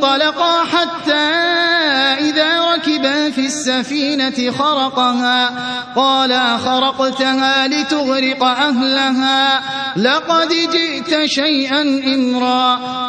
فانطلقا حتى إذا ركبا في السفينة خرقها. قالا خرقتها لتغرق أهلها. لقد جئت شيئا إمرا.